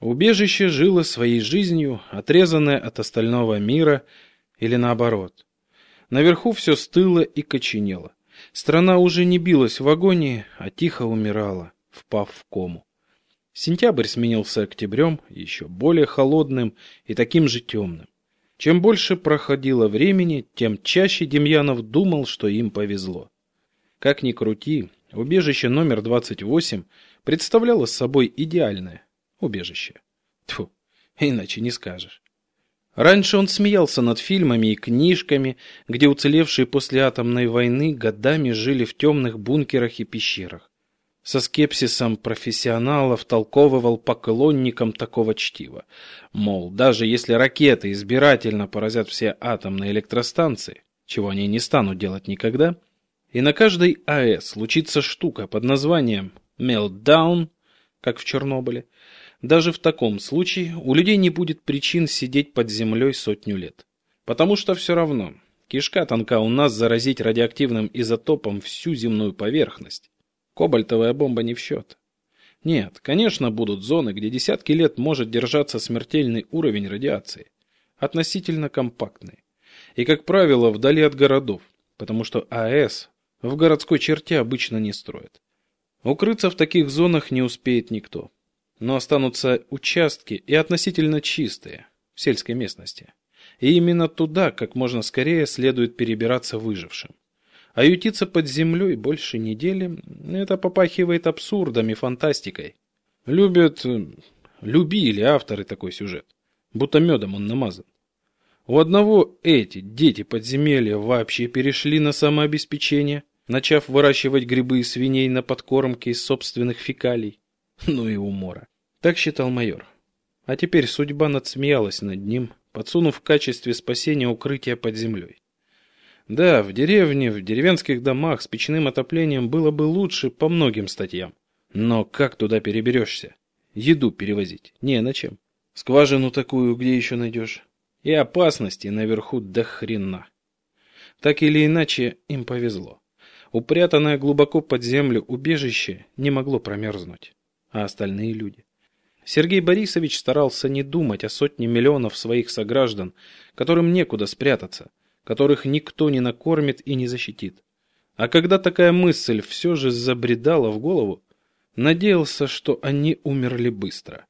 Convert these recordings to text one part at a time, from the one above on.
Убежище жило своей жизнью, отрезанное от остального мира, или наоборот. Наверху все стыло и коченело. Страна уже не билась в агонии, а тихо умирала, впав в кому. Сентябрь сменился октябрем, еще более холодным и таким же темным. Чем больше проходило времени, тем чаще Демьянов думал, что им повезло. Как ни крути, убежище номер 28 представляло собой идеальное убежище. Тьфу, иначе не скажешь. Раньше он смеялся над фильмами и книжками, где уцелевшие после атомной войны годами жили в темных бункерах и пещерах. Со скепсисом профессионалов толковывал поклонникам такого чтива. Мол, даже если ракеты избирательно поразят все атомные электростанции, чего они не станут делать никогда, и на каждой АЭС случится штука под названием «Meltdown», как в Чернобыле, даже в таком случае у людей не будет причин сидеть под землей сотню лет. Потому что все равно, кишка тонка у нас заразить радиоактивным изотопом всю земную поверхность. Кобальтовая бомба не в счет. Нет, конечно, будут зоны, где десятки лет может держаться смертельный уровень радиации. Относительно компактные. И, как правило, вдали от городов, потому что АЭС в городской черте обычно не строят. Укрыться в таких зонах не успеет никто но останутся участки и относительно чистые в сельской местности. И именно туда как можно скорее следует перебираться выжившим. А ютиться под землей больше недели – это попахивает абсурдом и фантастикой. Любят, любили авторы такой сюжет, будто медом он намазан. У одного эти дети подземелья вообще перешли на самообеспечение, начав выращивать грибы и свиней на подкормке из собственных фекалий. Ну и умора. Так считал майор. А теперь судьба надсмеялась над ним, подсунув в качестве спасения укрытие под землей. Да, в деревне, в деревенских домах с печным отоплением было бы лучше по многим статьям. Но как туда переберешься? Еду перевозить не на чем. Скважину такую где еще найдешь? И опасности наверху до хрена. Так или иначе, им повезло. Упрятанное глубоко под землю убежище не могло промерзнуть. А остальные люди? Сергей Борисович старался не думать о сотне миллионов своих сограждан, которым некуда спрятаться, которых никто не накормит и не защитит. А когда такая мысль все же забредала в голову, надеялся, что они умерли быстро.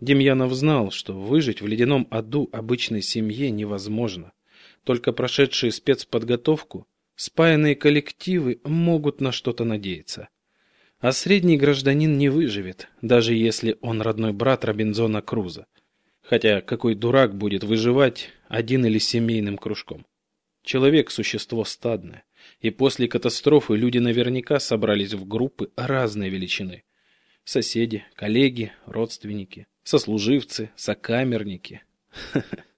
Демьянов знал, что выжить в ледяном аду обычной семье невозможно. Только прошедшие спецподготовку, спаянные коллективы могут на что-то надеяться. А средний гражданин не выживет, даже если он родной брат Робинзона Круза. Хотя какой дурак будет выживать один или семейным кружком? Человек – существо стадное, и после катастрофы люди наверняка собрались в группы разной величины. Соседи, коллеги, родственники, сослуживцы, сокамерники.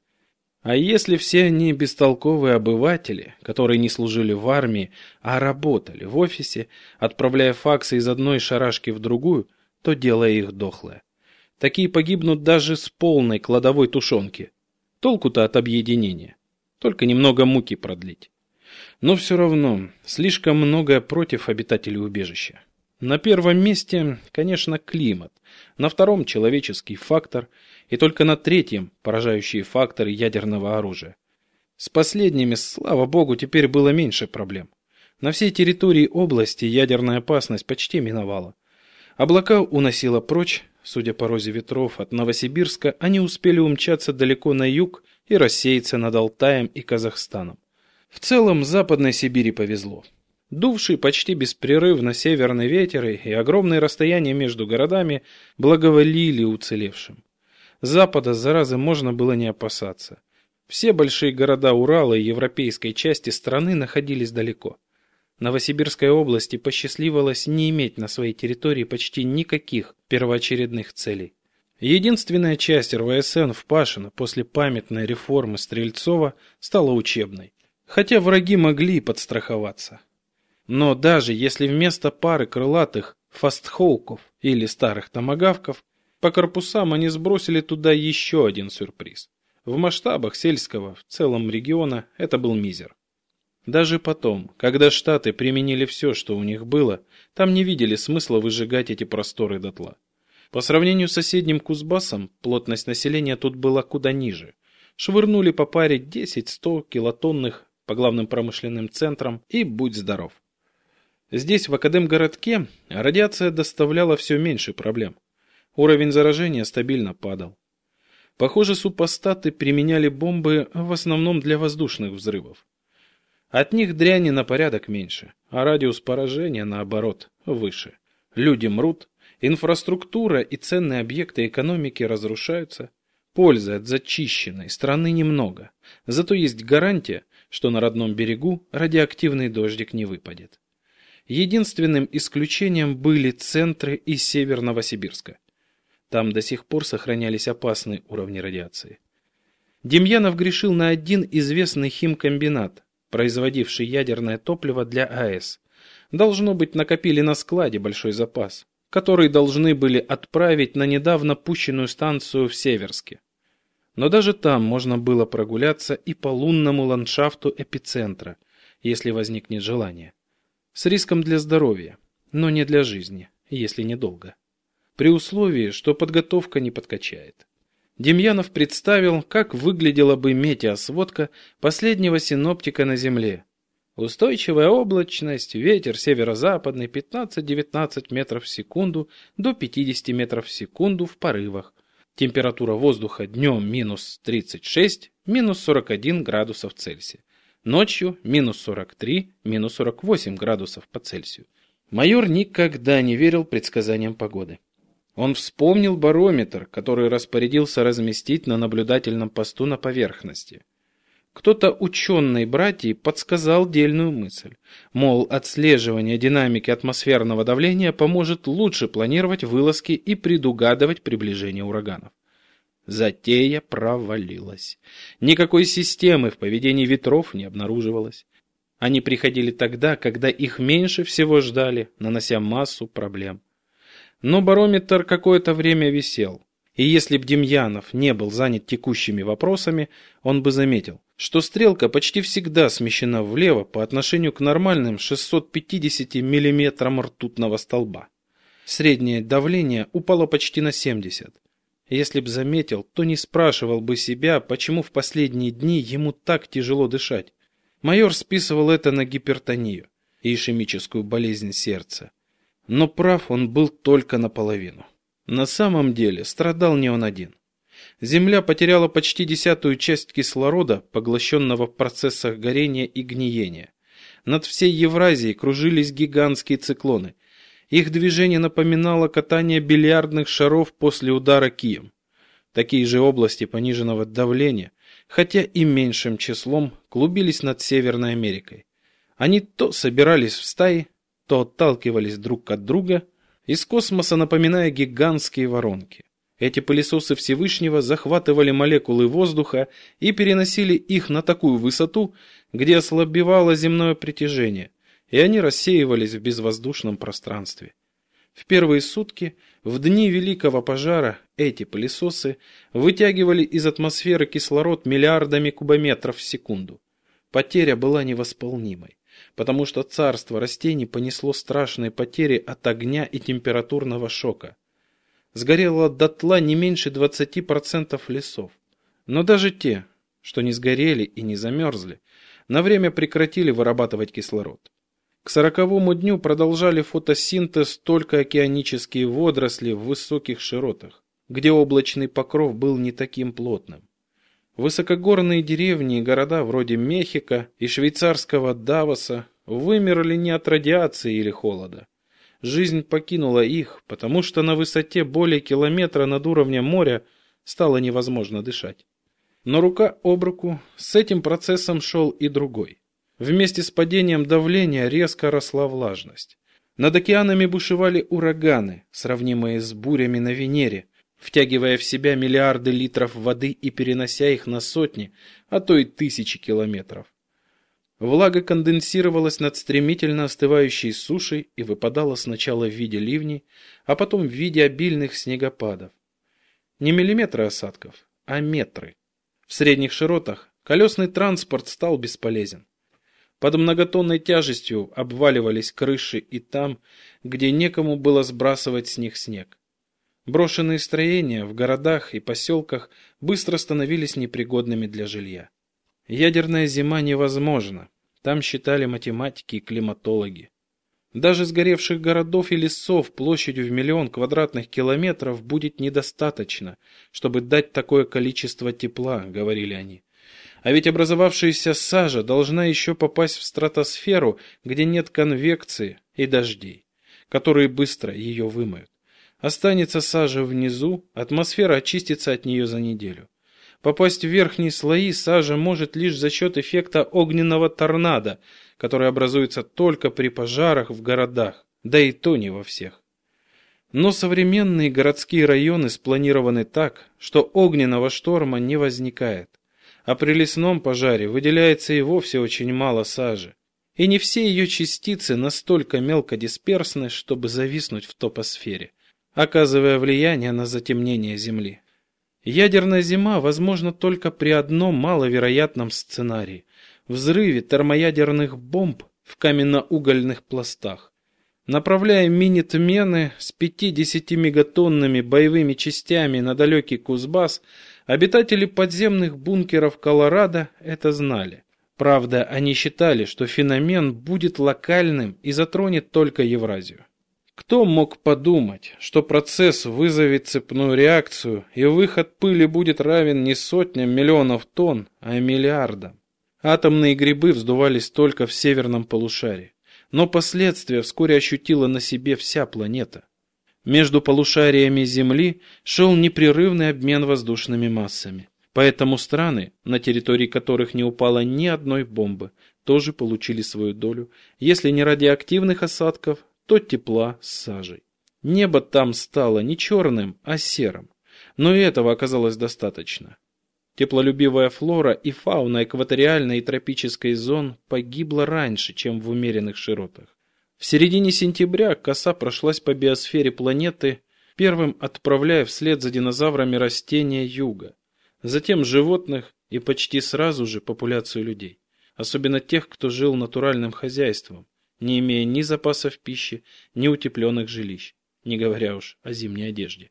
А если все они бестолковые обыватели, которые не служили в армии, а работали в офисе, отправляя факсы из одной шарашки в другую, то дело их дохлое. Такие погибнут даже с полной кладовой тушенки. Толку-то от объединения. Только немного муки продлить. Но все равно, слишком многое против обитателей убежища. На первом месте, конечно, климат, на втором человеческий фактор – и только на третьем поражающие факторы ядерного оружия. С последними, слава богу, теперь было меньше проблем. На всей территории области ядерная опасность почти миновала. Облака уносило прочь, судя по розе ветров, от Новосибирска они успели умчаться далеко на юг и рассеяться над Алтаем и Казахстаном. В целом, Западной Сибири повезло. Дувший почти беспрерывно северный ветер и огромные расстояния между городами благоволили уцелевшим. Запада заразы можно было не опасаться. Все большие города Урала и европейской части страны находились далеко. Новосибирской области посчастливилось не иметь на своей территории почти никаких первоочередных целей. Единственная часть РВСН в Пашино после памятной реформы Стрельцова стала учебной, хотя враги могли подстраховаться. Но даже если вместо пары крылатых фастхолков или старых томагавков по корпусам они сбросили туда еще один сюрприз. В масштабах сельского, в целом региона, это был мизер. Даже потом, когда Штаты применили все, что у них было, там не видели смысла выжигать эти просторы дотла. По сравнению с соседним Кузбассом, плотность населения тут была куда ниже. Швырнули по паре 10-100 килотонных по главным промышленным центрам и будь здоров. Здесь, в Академгородке, радиация доставляла все меньше проблем. Уровень заражения стабильно падал. Похоже, супостаты применяли бомбы в основном для воздушных взрывов. От них дряни на порядок меньше, а радиус поражения, наоборот, выше. Люди мрут, инфраструктура и ценные объекты экономики разрушаются. Пользы от зачищенной страны немного, зато есть гарантия, что на родном берегу радиоактивный дождик не выпадет. Единственным исключением были центры и север Новосибирска. Там до сих пор сохранялись опасные уровни радиации. Демьянов грешил на один известный химкомбинат, производивший ядерное топливо для АЭС. Должно быть, накопили на складе большой запас, который должны были отправить на недавно пущенную станцию в Северске. Но даже там можно было прогуляться и по лунному ландшафту эпицентра, если возникнет желание. С риском для здоровья, но не для жизни, если недолго при условии, что подготовка не подкачает. Демьянов представил, как выглядела бы метеосводка последнего синоптика на Земле. Устойчивая облачность, ветер северо-западный 15-19 метров в секунду до 50 метров в секунду в порывах. Температура воздуха днем минус 36, минус 41 градусов Цельсия. Ночью минус 43, минус 48 градусов по Цельсию. Майор никогда не верил предсказаниям погоды. Он вспомнил барометр, который распорядился разместить на наблюдательном посту на поверхности. Кто-то ученый братьей подсказал дельную мысль. Мол, отслеживание динамики атмосферного давления поможет лучше планировать вылазки и предугадывать приближение ураганов. Затея провалилась. Никакой системы в поведении ветров не обнаруживалось. Они приходили тогда, когда их меньше всего ждали, нанося массу проблем. Но барометр какое-то время висел. И если б Демьянов не был занят текущими вопросами, он бы заметил, что стрелка почти всегда смещена влево по отношению к нормальным 650 мм ртутного столба. Среднее давление упало почти на 70. Если б заметил, то не спрашивал бы себя, почему в последние дни ему так тяжело дышать. Майор списывал это на гипертонию и ишемическую болезнь сердца. Но прав он был только наполовину. На самом деле страдал не он один. Земля потеряла почти десятую часть кислорода, поглощенного в процессах горения и гниения. Над всей Евразией кружились гигантские циклоны. Их движение напоминало катание бильярдных шаров после удара кием. Такие же области пониженного давления, хотя и меньшим числом, клубились над Северной Америкой. Они то собирались в стаи, то отталкивались друг от друга, из космоса напоминая гигантские воронки. Эти пылесосы Всевышнего захватывали молекулы воздуха и переносили их на такую высоту, где ослабевало земное притяжение, и они рассеивались в безвоздушном пространстве. В первые сутки, в дни Великого пожара, эти пылесосы вытягивали из атмосферы кислород миллиардами кубометров в секунду. Потеря была невосполнимой потому что царство растений понесло страшные потери от огня и температурного шока. Сгорело дотла не меньше 20% лесов. Но даже те, что не сгорели и не замерзли, на время прекратили вырабатывать кислород. К сороковому дню продолжали фотосинтез только океанические водоросли в высоких широтах, где облачный покров был не таким плотным. Высокогорные деревни и города вроде Мехико и швейцарского Давоса вымерли не от радиации или холода. Жизнь покинула их, потому что на высоте более километра над уровнем моря стало невозможно дышать. Но рука об руку с этим процессом шел и другой. Вместе с падением давления резко росла влажность. Над океанами бушевали ураганы, сравнимые с бурями на Венере, втягивая в себя миллиарды литров воды и перенося их на сотни, а то и тысячи километров. Влага конденсировалась над стремительно остывающей сушей и выпадала сначала в виде ливней, а потом в виде обильных снегопадов. Не миллиметры осадков, а метры. В средних широтах колесный транспорт стал бесполезен. Под многотонной тяжестью обваливались крыши и там, где некому было сбрасывать с них снег. Брошенные строения в городах и поселках быстро становились непригодными для жилья. Ядерная зима невозможна, там считали математики и климатологи. Даже сгоревших городов и лесов площадью в миллион квадратных километров будет недостаточно, чтобы дать такое количество тепла, говорили они. А ведь образовавшаяся сажа должна еще попасть в стратосферу, где нет конвекции и дождей, которые быстро ее вымоют. Останется сажа внизу, атмосфера очистится от нее за неделю. Попасть в верхние слои сажа может лишь за счет эффекта огненного торнадо, который образуется только при пожарах в городах, да и то не во всех. Но современные городские районы спланированы так, что огненного шторма не возникает, а при лесном пожаре выделяется и вовсе очень мало сажи. И не все ее частицы настолько мелкодисперсны, чтобы зависнуть в топосфере, оказывая влияние на затемнение Земли. Ядерная зима возможна только при одном маловероятном сценарии – взрыве термоядерных бомб в каменно-угольных пластах. Направляя мини-тмены с 50 мегатонными боевыми частями на далекий Кузбасс, обитатели подземных бункеров Колорадо это знали. Правда, они считали, что феномен будет локальным и затронет только Евразию. Кто мог подумать, что процесс вызовет цепную реакцию, и выход пыли будет равен не сотням миллионов тонн, а миллиардам? Атомные грибы вздувались только в северном полушарии, но последствия вскоре ощутила на себе вся планета. Между полушариями Земли шел непрерывный обмен воздушными массами. Поэтому страны, на территории которых не упало ни одной бомбы, тоже получили свою долю, если не радиоактивных осадков, то тепла с сажей. Небо там стало не черным, а серым. Но и этого оказалось достаточно. Теплолюбивая флора и фауна экваториальной и тропической зон погибла раньше, чем в умеренных широтах. В середине сентября коса прошлась по биосфере планеты, первым отправляя вслед за динозаврами растения юга, затем животных и почти сразу же популяцию людей, особенно тех, кто жил натуральным хозяйством, не имея ни запасов пищи, ни утепленных жилищ, не говоря уж о зимней одежде.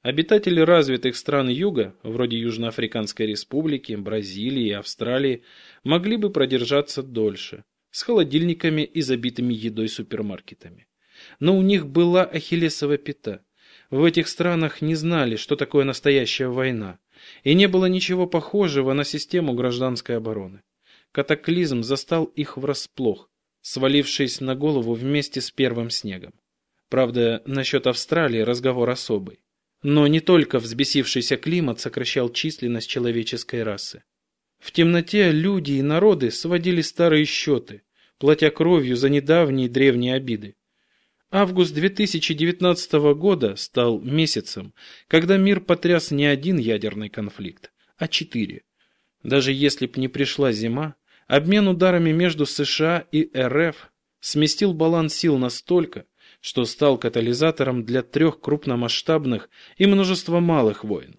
Обитатели развитых стран Юга, вроде Южноафриканской республики, Бразилии и Австралии, могли бы продержаться дольше, с холодильниками и забитыми едой супермаркетами. Но у них была ахиллесова пята. В этих странах не знали, что такое настоящая война, и не было ничего похожего на систему гражданской обороны. Катаклизм застал их врасплох, свалившись на голову вместе с первым снегом. Правда, насчет Австралии разговор особый. Но не только взбесившийся климат сокращал численность человеческой расы. В темноте люди и народы сводили старые счеты, платя кровью за недавние древние обиды. Август 2019 года стал месяцем, когда мир потряс не один ядерный конфликт, а четыре. Даже если б не пришла зима, Обмен ударами между США и РФ сместил баланс сил настолько, что стал катализатором для трех крупномасштабных и множества малых войн.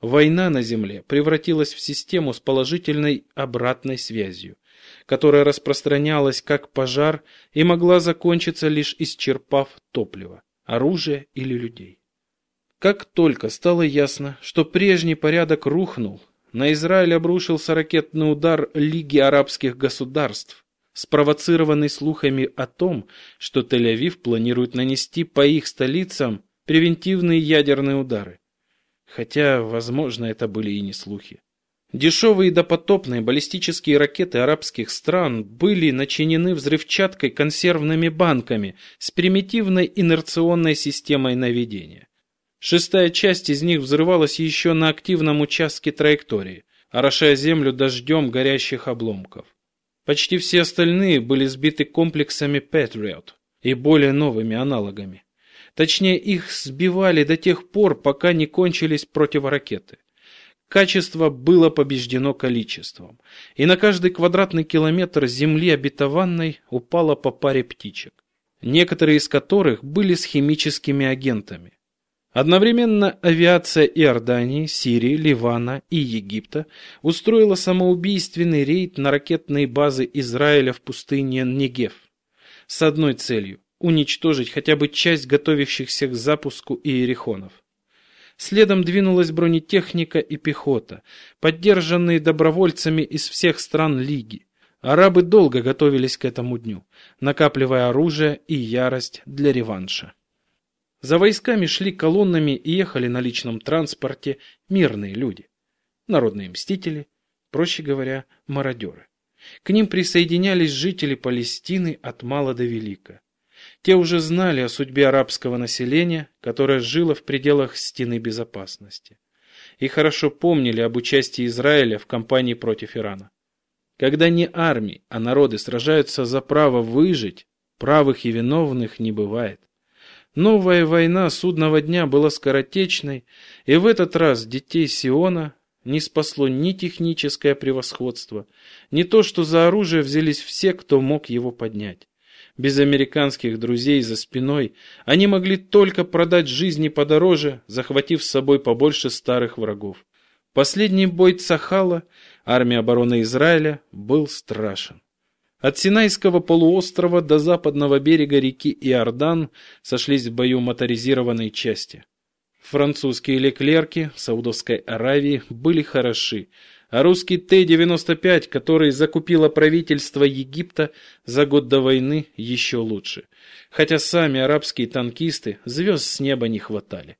Война на Земле превратилась в систему с положительной обратной связью, которая распространялась как пожар и могла закончиться лишь исчерпав топливо, оружие или людей. Как только стало ясно, что прежний порядок рухнул, на Израиль обрушился ракетный удар Лиги арабских государств, спровоцированный слухами о том, что Тель-Авив планирует нанести по их столицам превентивные ядерные удары. Хотя, возможно, это были и не слухи. Дешевые допотопные баллистические ракеты арабских стран были начинены взрывчаткой консервными банками с примитивной инерционной системой наведения. Шестая часть из них взрывалась еще на активном участке траектории, орошая землю дождем горящих обломков. Почти все остальные были сбиты комплексами Patriot и более новыми аналогами. Точнее, их сбивали до тех пор, пока не кончились противоракеты. Качество было побеждено количеством, и на каждый квадратный километр земли обетованной упало по паре птичек, некоторые из которых были с химическими агентами. Одновременно авиация Иордании, Сирии, Ливана и Египта устроила самоубийственный рейд на ракетные базы Израиля в пустыне Негев с одной целью – уничтожить хотя бы часть готовящихся к запуску иерихонов. Следом двинулась бронетехника и пехота, поддержанные добровольцами из всех стран Лиги. Арабы долго готовились к этому дню, накапливая оружие и ярость для реванша. За войсками шли колоннами и ехали на личном транспорте мирные люди. Народные мстители, проще говоря, мародеры. К ним присоединялись жители Палестины от мала до велика. Те уже знали о судьбе арабского населения, которое жило в пределах стены безопасности. И хорошо помнили об участии Израиля в кампании против Ирана. Когда не армии, а народы сражаются за право выжить, правых и виновных не бывает. Новая война судного дня была скоротечной, и в этот раз детей Сиона не спасло ни техническое превосходство, ни то, что за оружие взялись все, кто мог его поднять. Без американских друзей за спиной они могли только продать жизни подороже, захватив с собой побольше старых врагов. Последний бой Цахала армии обороны Израиля был страшен. От Синайского полуострова до западного берега реки Иордан сошлись в бою моторизированные части. Французские леклерки Саудовской Аравии были хороши, а русский Т-95, который закупило правительство Египта за год до войны, еще лучше. Хотя сами арабские танкисты звезд с неба не хватали.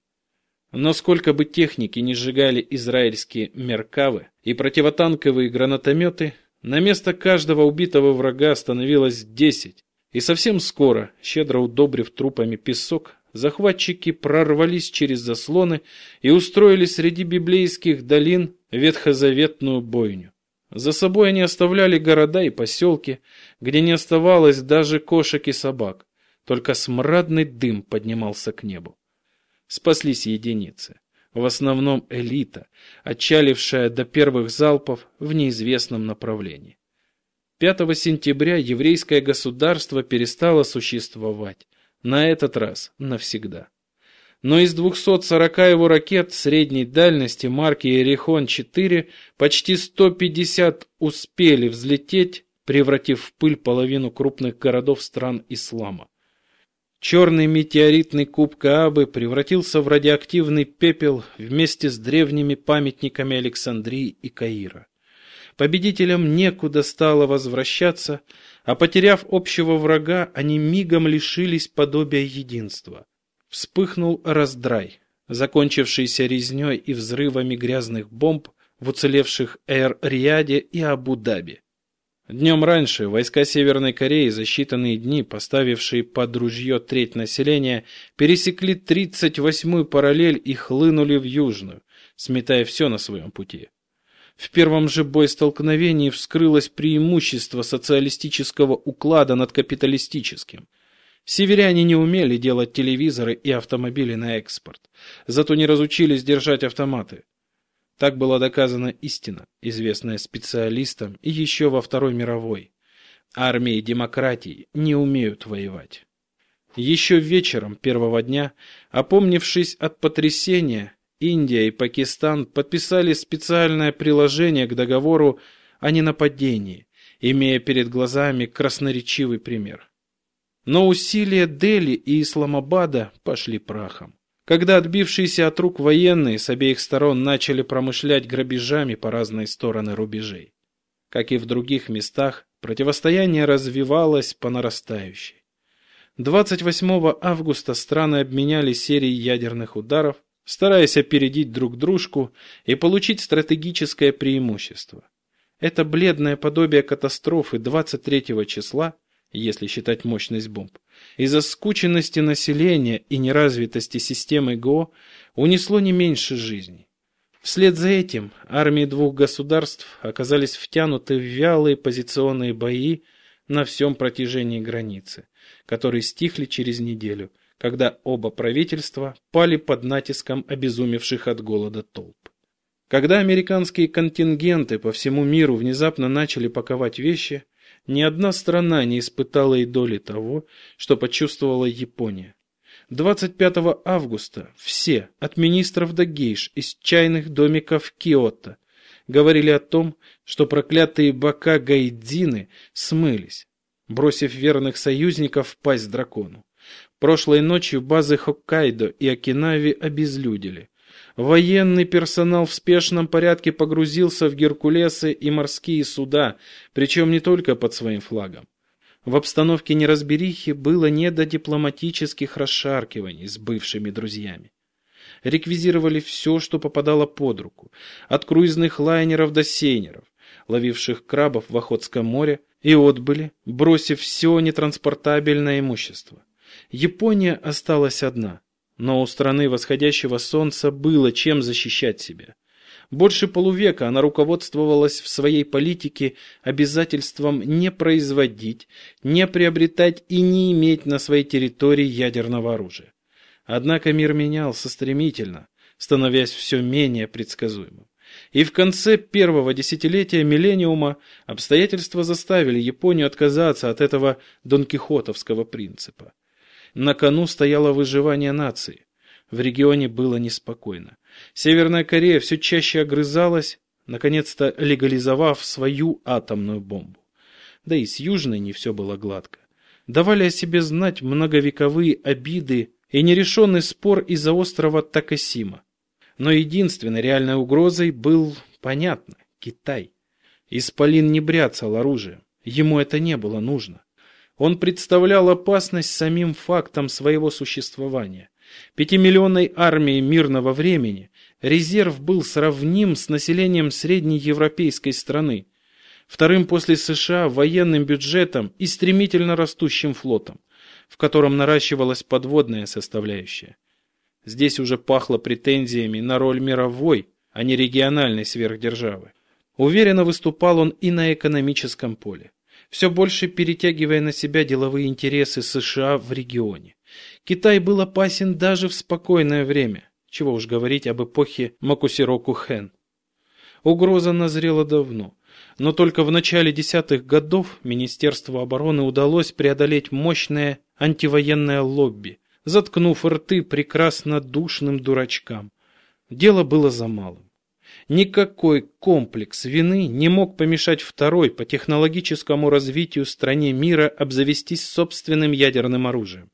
Но сколько бы техники не сжигали израильские меркавы и противотанковые гранатометы, на место каждого убитого врага становилось десять. И совсем скоро, щедро удобрив трупами песок, захватчики прорвались через заслоны и устроили среди библейских долин ветхозаветную бойню. За собой они оставляли города и поселки, где не оставалось даже кошек и собак, только смрадный дым поднимался к небу спаслись единицы. В основном элита, отчалившая до первых залпов в неизвестном направлении. 5 сентября еврейское государство перестало существовать. На этот раз навсегда. Но из 240 его ракет средней дальности марки Ерехон-4 почти 150 успели взлететь, превратив в пыль половину крупных городов стран ислама. Черный метеоритный куб Каабы превратился в радиоактивный пепел вместе с древними памятниками Александрии и Каира. Победителям некуда стало возвращаться, а потеряв общего врага, они мигом лишились подобия единства. Вспыхнул раздрай, закончившийся резней и взрывами грязных бомб в уцелевших Эр-Рияде и Абу-Даби. Днем раньше войска Северной Кореи за считанные дни, поставившие под ружье треть населения, пересекли 38-ю параллель и хлынули в Южную, сметая все на своем пути. В первом же боестолкновении вскрылось преимущество социалистического уклада над капиталистическим. Северяне не умели делать телевизоры и автомобили на экспорт, зато не разучились держать автоматы. Так была доказана истина, известная специалистам и еще во Второй мировой. Армии демократии не умеют воевать. Еще вечером первого дня, опомнившись от потрясения, Индия и Пакистан подписали специальное приложение к договору о ненападении, имея перед глазами красноречивый пример. Но усилия Дели и Исламабада пошли прахом. Когда отбившиеся от рук военные с обеих сторон начали промышлять грабежами по разные стороны рубежей. Как и в других местах, противостояние развивалось по нарастающей. 28 августа страны обменяли серией ядерных ударов, стараясь опередить друг дружку и получить стратегическое преимущество. Это бледное подобие катастрофы 23 числа если считать мощность бомб, из-за скученности населения и неразвитости системы ГО унесло не меньше жизней. Вслед за этим армии двух государств оказались втянуты в вялые позиционные бои на всем протяжении границы, которые стихли через неделю, когда оба правительства пали под натиском обезумевших от голода толп. Когда американские контингенты по всему миру внезапно начали паковать вещи, ни одна страна не испытала и доли того, что почувствовала Япония. 25 августа все, от министров до гейш из чайных домиков Киото, говорили о том, что проклятые бока гайдзины смылись, бросив верных союзников пасть дракону. Прошлой ночью базы Хоккайдо и Окинаве обезлюдили. Военный персонал в спешном порядке погрузился в Геркулесы и морские суда, причем не только под своим флагом. В обстановке неразберихи было не до дипломатических расшаркиваний с бывшими друзьями. Реквизировали все, что попадало под руку, от круизных лайнеров до сейнеров, ловивших крабов в Охотском море, и отбыли, бросив все нетранспортабельное имущество. Япония осталась одна, но у страны восходящего солнца было чем защищать себя. Больше полувека она руководствовалась в своей политике обязательством не производить, не приобретать и не иметь на своей территории ядерного оружия. Однако мир менялся стремительно, становясь все менее предсказуемым. И в конце первого десятилетия миллениума обстоятельства заставили Японию отказаться от этого донкихотовского принципа. На кону стояло выживание нации. В регионе было неспокойно. Северная Корея все чаще огрызалась, наконец-то легализовав свою атомную бомбу. Да и с Южной не все было гладко. Давали о себе знать многовековые обиды и нерешенный спор из-за острова Такасима. Но единственной реальной угрозой был, понятно, Китай. Исполин не бряцал оружием. Ему это не было нужно. Он представлял опасность самим фактом своего существования. Пятимиллионной армии мирного времени резерв был сравним с населением средней европейской страны, вторым после США военным бюджетом и стремительно растущим флотом, в котором наращивалась подводная составляющая. Здесь уже пахло претензиями на роль мировой, а не региональной сверхдержавы. Уверенно выступал он и на экономическом поле, все больше перетягивая на себя деловые интересы США в регионе. Китай был опасен даже в спокойное время, чего уж говорить об эпохе Макусироку-Хэн. Угроза назрела давно, но только в начале десятых годов Министерству обороны удалось преодолеть мощное антивоенное лобби, заткнув рты прекрасно душным дурачкам. Дело было за малым. Никакой комплекс вины не мог помешать второй по технологическому развитию стране мира обзавестись собственным ядерным оружием.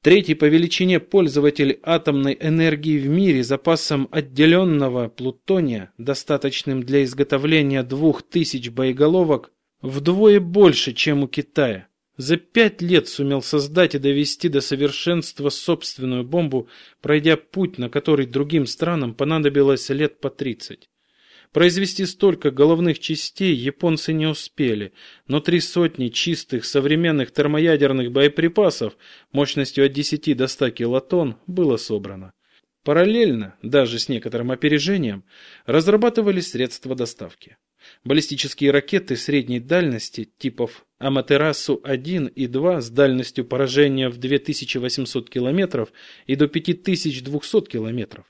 Третий по величине пользователь атомной энергии в мире запасом отделенного плутония, достаточным для изготовления двух тысяч боеголовок, вдвое больше, чем у Китая. За пять лет сумел создать и довести до совершенства собственную бомбу, пройдя путь, на который другим странам понадобилось лет по тридцать. Произвести столько головных частей японцы не успели, но три сотни чистых современных термоядерных боеприпасов мощностью от 10 до 100 килотонн было собрано. Параллельно, даже с некоторым опережением, разрабатывались средства доставки. Баллистические ракеты средней дальности типов Аматерасу-1 и 2 с дальностью поражения в 2800 км и до 5200 км.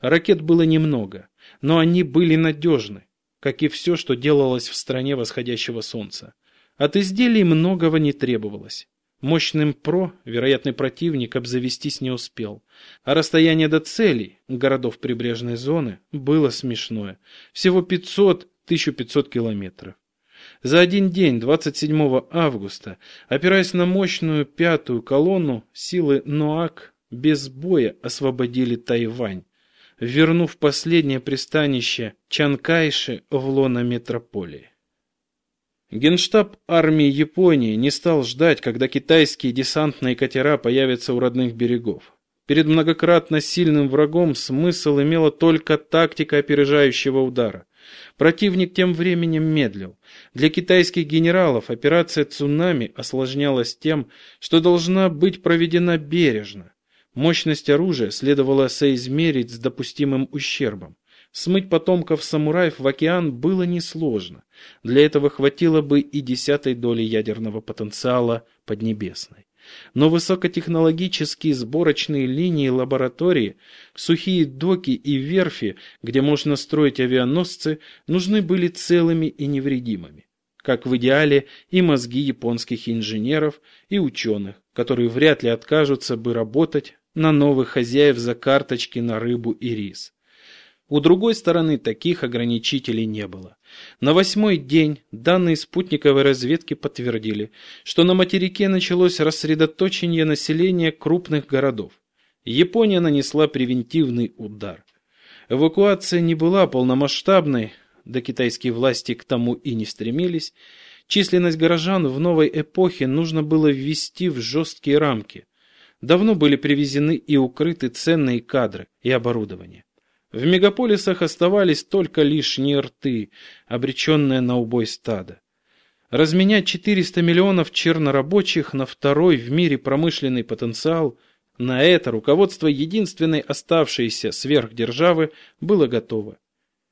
Ракет было немного, но они были надежны, как и все, что делалось в стране восходящего солнца. От изделий многого не требовалось. Мощным ПРО вероятный противник обзавестись не успел, а расстояние до целей, городов прибрежной зоны, было смешное. Всего 500-1500 километров. За один день, 27 августа, опираясь на мощную пятую колонну, силы НОАК без боя освободили Тайвань, вернув последнее пристанище Чанкайши в лоно метрополии. Генштаб армии Японии не стал ждать, когда китайские десантные катера появятся у родных берегов. Перед многократно сильным врагом смысл имела только тактика опережающего удара. Противник тем временем медлил. Для китайских генералов операция «Цунами» осложнялась тем, что должна быть проведена бережно. Мощность оружия следовало соизмерить с допустимым ущербом. Смыть потомков самураев в океан было несложно. Для этого хватило бы и десятой доли ядерного потенциала Поднебесной. Но высокотехнологические сборочные линии лаборатории, сухие доки и верфи, где можно строить авианосцы, нужны были целыми и невредимыми. Как в идеале и мозги японских инженеров и ученых, которые вряд ли откажутся бы работать на новых хозяев за карточки на рыбу и рис. У другой стороны таких ограничителей не было. На восьмой день данные спутниковой разведки подтвердили, что на материке началось рассредоточение населения крупных городов. Япония нанесла превентивный удар. Эвакуация не была полномасштабной, да китайские власти к тому и не стремились. Численность горожан в новой эпохе нужно было ввести в жесткие рамки. Давно были привезены и укрыты ценные кадры и оборудование. В мегаполисах оставались только лишние рты, обреченные на убой стада. Разменять 400 миллионов чернорабочих на второй в мире промышленный потенциал, на это руководство единственной оставшейся сверхдержавы было готово.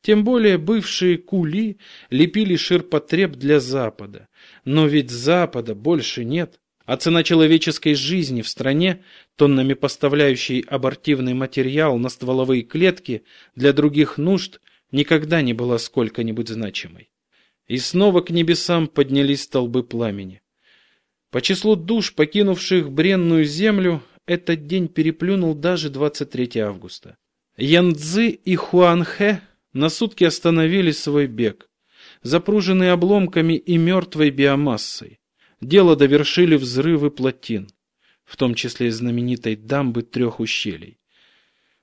Тем более бывшие кули лепили ширпотреб для Запада. Но ведь Запада больше нет. А цена человеческой жизни в стране, тоннами поставляющей абортивный материал на стволовые клетки для других нужд, никогда не была сколько-нибудь значимой. И снова к небесам поднялись столбы пламени. По числу душ, покинувших бренную землю, этот день переплюнул даже 23 августа. Янцзы и Хуанхэ на сутки остановили свой бег, запруженные обломками и мертвой биомассой. Дело довершили взрывы плотин, в том числе и знаменитой дамбы трех ущелий.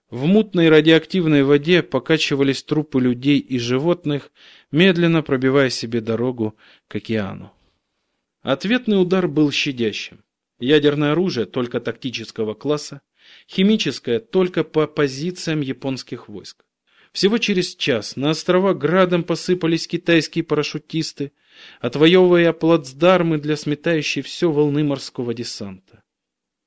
В мутной радиоактивной воде покачивались трупы людей и животных, медленно пробивая себе дорогу к океану. Ответный удар был щадящим. Ядерное оружие только тактического класса, химическое только по позициям японских войск. Всего через час на острова градом посыпались китайские парашютисты, отвоевывая плацдармы для сметающей все волны морского десанта.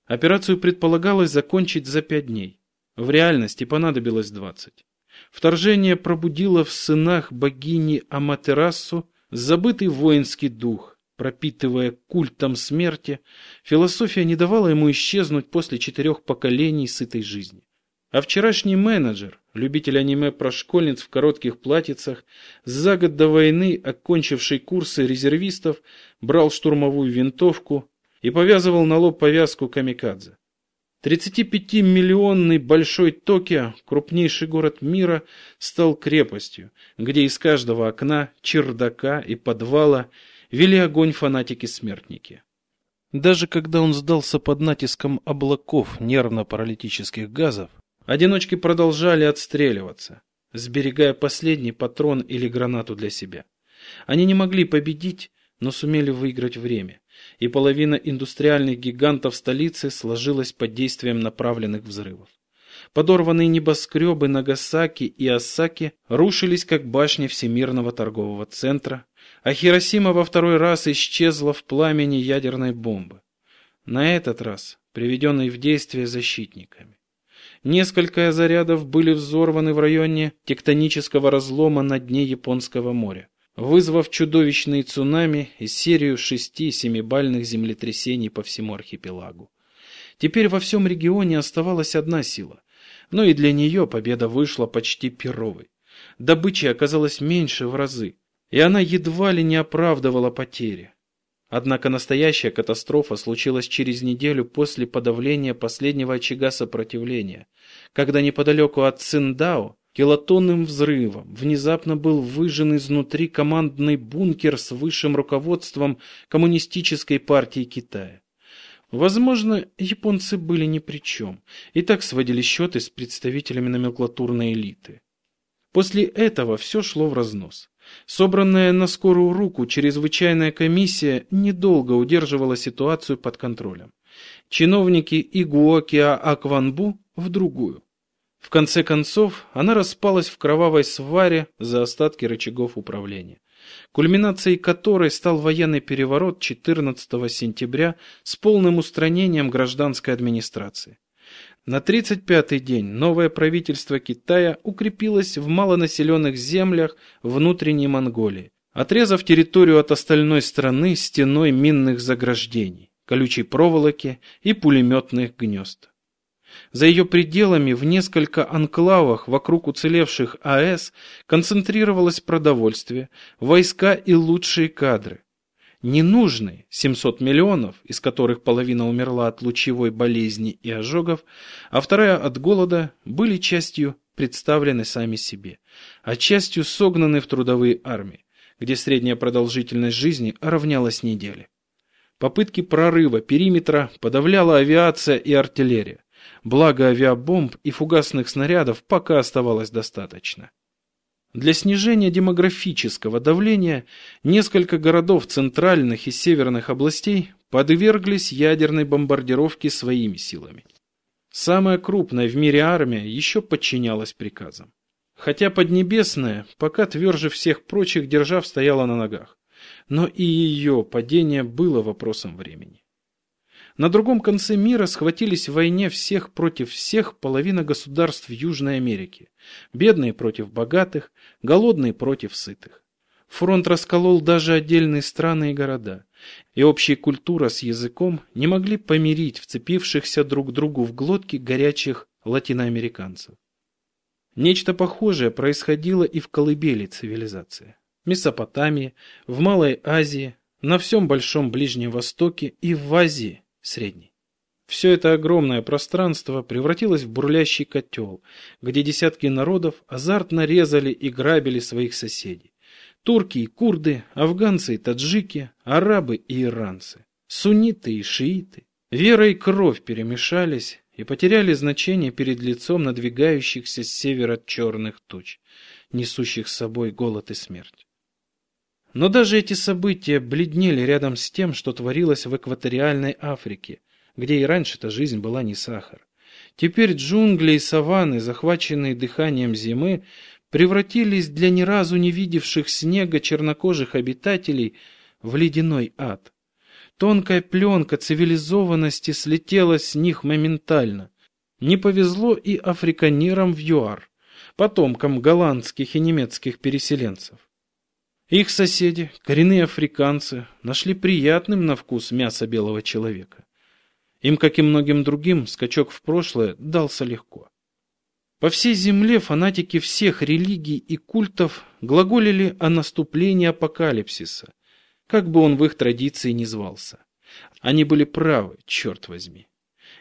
Операцию предполагалось закончить за пять дней. В реальности понадобилось двадцать. Вторжение пробудило в сынах богини Аматерасу забытый воинский дух, пропитывая культом смерти, философия не давала ему исчезнуть после четырех поколений сытой жизни. А вчерашний менеджер, любитель аниме про школьниц в коротких платьицах, за год до войны окончивший курсы резервистов, брал штурмовую винтовку и повязывал на лоб повязку камикадзе. 35-миллионный Большой Токио, крупнейший город мира, стал крепостью, где из каждого окна, чердака и подвала вели огонь фанатики-смертники. Даже когда он сдался под натиском облаков нервно-паралитических газов, одиночки продолжали отстреливаться, сберегая последний патрон или гранату для себя. Они не могли победить, но сумели выиграть время и половина индустриальных гигантов столицы сложилась под действием направленных взрывов. Подорванные небоскребы Нагасаки и Осаки рушились, как башни Всемирного торгового центра, а Хиросима во второй раз исчезла в пламени ядерной бомбы. На этот раз приведенной в действие защитниками. Несколько зарядов были взорваны в районе тектонического разлома на дне Японского моря вызвав чудовищные цунами и серию шести-семибальных землетрясений по всему архипелагу. Теперь во всем регионе оставалась одна сила, но и для нее победа вышла почти перовой. Добычи оказалось меньше в разы, и она едва ли не оправдывала потери. Однако настоящая катастрофа случилась через неделю после подавления последнего очага сопротивления, когда неподалеку от Циндао Килотонным взрывом внезапно был выжжен изнутри командный бункер с высшим руководством Коммунистической партии Китая. Возможно, японцы были ни при чем, и так сводили счеты с представителями номенклатурной элиты. После этого все шло в разнос. Собранная на скорую руку чрезвычайная комиссия недолго удерживала ситуацию под контролем. Чиновники Игуокиа Акванбу в другую. В конце концов, она распалась в кровавой сваре за остатки рычагов управления, кульминацией которой стал военный переворот 14 сентября с полным устранением гражданской администрации. На 35-й день новое правительство Китая укрепилось в малонаселенных землях внутренней Монголии, отрезав территорию от остальной страны стеной минных заграждений, колючей проволоки и пулеметных гнезд. За ее пределами в несколько анклавах вокруг уцелевших АЭС концентрировалось продовольствие, войска и лучшие кадры. Ненужные 700 миллионов, из которых половина умерла от лучевой болезни и ожогов, а вторая от голода, были частью представлены сами себе, а частью согнаны в трудовые армии, где средняя продолжительность жизни равнялась неделе. Попытки прорыва периметра подавляла авиация и артиллерия. Благо авиабомб и фугасных снарядов пока оставалось достаточно. Для снижения демографического давления несколько городов центральных и северных областей подверглись ядерной бомбардировке своими силами. Самая крупная в мире армия еще подчинялась приказам. Хотя Поднебесная пока тверже всех прочих держав стояла на ногах, но и ее падение было вопросом времени. На другом конце мира схватились в войне всех против всех половина государств Южной Америки. Бедные против богатых, голодные против сытых. Фронт расколол даже отдельные страны и города, и общая культура с языком не могли помирить вцепившихся друг другу в глотки горячих латиноамериканцев. Нечто похожее происходило и в колыбели цивилизации. Месопотамии, в Малой Азии, на всем Большом Ближнем Востоке и в Азии, средний. Все это огромное пространство превратилось в бурлящий котел, где десятки народов азартно резали и грабили своих соседей. Турки и курды, афганцы и таджики, арабы и иранцы, сунниты и шииты. Вера и кровь перемешались и потеряли значение перед лицом надвигающихся с севера черных туч, несущих с собой голод и смерть. Но даже эти события бледнели рядом с тем, что творилось в экваториальной Африке, где и раньше-то жизнь была не сахар. Теперь джунгли и саванны, захваченные дыханием зимы, превратились для ни разу не видевших снега чернокожих обитателей в ледяной ад. Тонкая пленка цивилизованности слетела с них моментально. Не повезло и африканерам в ЮАР, потомкам голландских и немецких переселенцев. Их соседи, коренные африканцы, нашли приятным на вкус мясо белого человека. Им, как и многим другим, скачок в прошлое дался легко. По всей земле фанатики всех религий и культов глаголили о наступлении апокалипсиса, как бы он в их традиции ни звался. Они были правы, черт возьми.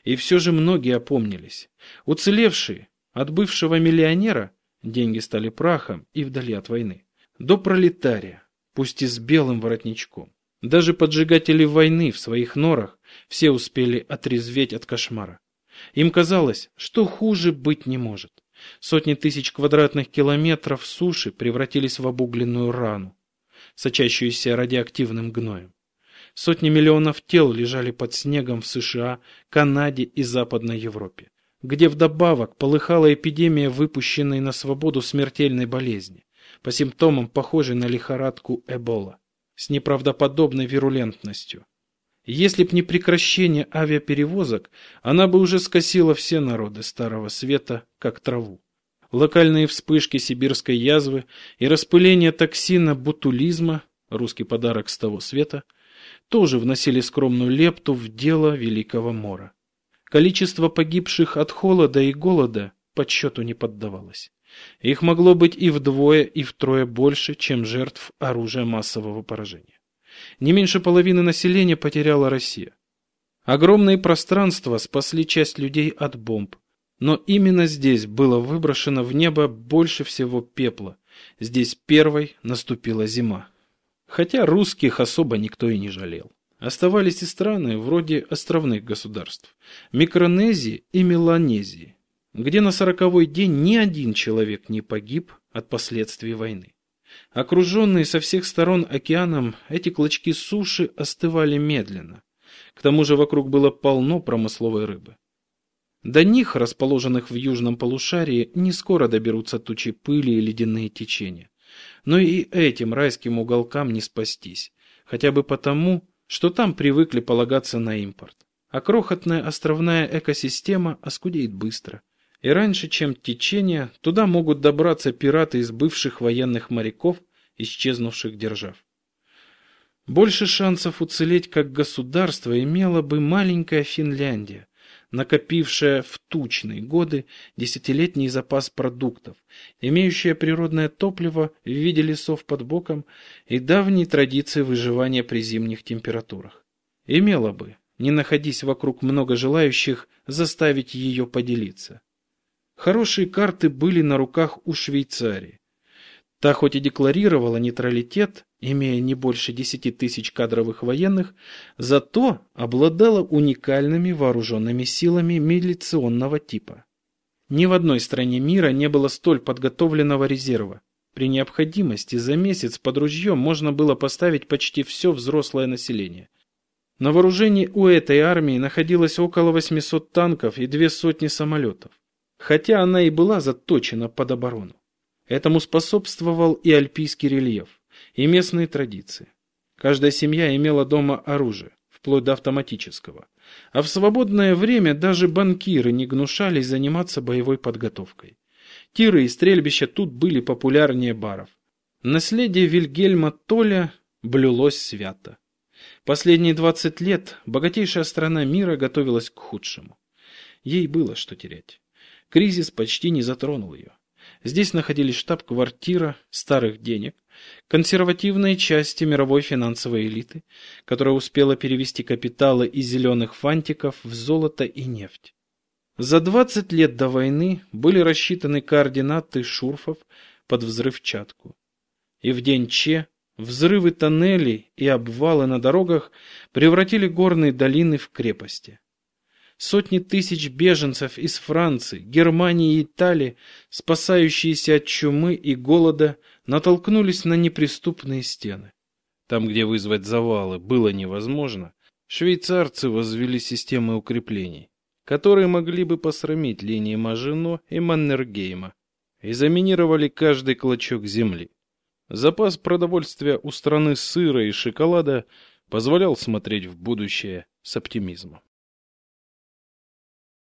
И все же многие опомнились. Уцелевшие от бывшего миллионера деньги стали прахом и вдали от войны до пролетария, пусть и с белым воротничком. Даже поджигатели войны в своих норах все успели отрезветь от кошмара. Им казалось, что хуже быть не может. Сотни тысяч квадратных километров суши превратились в обугленную рану, сочащуюся радиоактивным гноем. Сотни миллионов тел лежали под снегом в США, Канаде и Западной Европе, где вдобавок полыхала эпидемия выпущенной на свободу смертельной болезни по симптомам похожей на лихорадку Эбола, с неправдоподобной вирулентностью. Если б не прекращение авиаперевозок, она бы уже скосила все народы Старого Света, как траву. Локальные вспышки сибирской язвы и распыление токсина бутулизма, русский подарок с того света, тоже вносили скромную лепту в дело Великого Мора. Количество погибших от холода и голода подсчету не поддавалось. Их могло быть и вдвое, и втрое больше, чем жертв оружия массового поражения. Не меньше половины населения потеряла Россия. Огромные пространства спасли часть людей от бомб, но именно здесь было выброшено в небо больше всего пепла. Здесь первой наступила зима. Хотя русских особо никто и не жалел. Оставались и страны вроде островных государств, Микронезии и Меланезии, где на сороковой день ни один человек не погиб от последствий войны. Окруженные со всех сторон океаном, эти клочки суши остывали медленно. К тому же вокруг было полно промысловой рыбы. До них, расположенных в южном полушарии, не скоро доберутся тучи пыли и ледяные течения. Но и этим райским уголкам не спастись, хотя бы потому, что там привыкли полагаться на импорт. А крохотная островная экосистема оскудеет быстро – и раньше, чем течение, туда могут добраться пираты из бывших военных моряков, исчезнувших держав. Больше шансов уцелеть как государство имела бы маленькая Финляндия, накопившая в тучные годы десятилетний запас продуктов, имеющая природное топливо в виде лесов под боком и давние традиции выживания при зимних температурах. Имела бы, не находясь вокруг много желающих заставить ее поделиться. Хорошие карты были на руках у Швейцарии. Та хоть и декларировала нейтралитет, имея не больше 10 тысяч кадровых военных, зато обладала уникальными вооруженными силами милиционного типа. Ни в одной стране мира не было столь подготовленного резерва. При необходимости за месяц под ружьем можно было поставить почти все взрослое население. На вооружении у этой армии находилось около 800 танков и две сотни самолетов, хотя она и была заточена под оборону. Этому способствовал и альпийский рельеф, и местные традиции. Каждая семья имела дома оружие, вплоть до автоматического. А в свободное время даже банкиры не гнушались заниматься боевой подготовкой. Тиры и стрельбища тут были популярнее баров. Наследие Вильгельма Толя блюлось свято. Последние 20 лет богатейшая страна мира готовилась к худшему. Ей было что терять. Кризис почти не затронул ее. Здесь находились штаб-квартира старых денег, консервативные части мировой финансовой элиты, которая успела перевести капиталы из зеленых фантиков в золото и нефть. За 20 лет до войны были рассчитаны координаты шурфов под взрывчатку. И в день Че взрывы тоннелей и обвалы на дорогах превратили горные долины в крепости. Сотни тысяч беженцев из Франции, Германии и Италии, спасающиеся от чумы и голода, натолкнулись на неприступные стены. Там, где вызвать завалы было невозможно, швейцарцы возвели системы укреплений, которые могли бы посрамить линии Мажино и Маннергейма, и заминировали каждый клочок земли. Запас продовольствия у страны сыра и шоколада позволял смотреть в будущее с оптимизмом.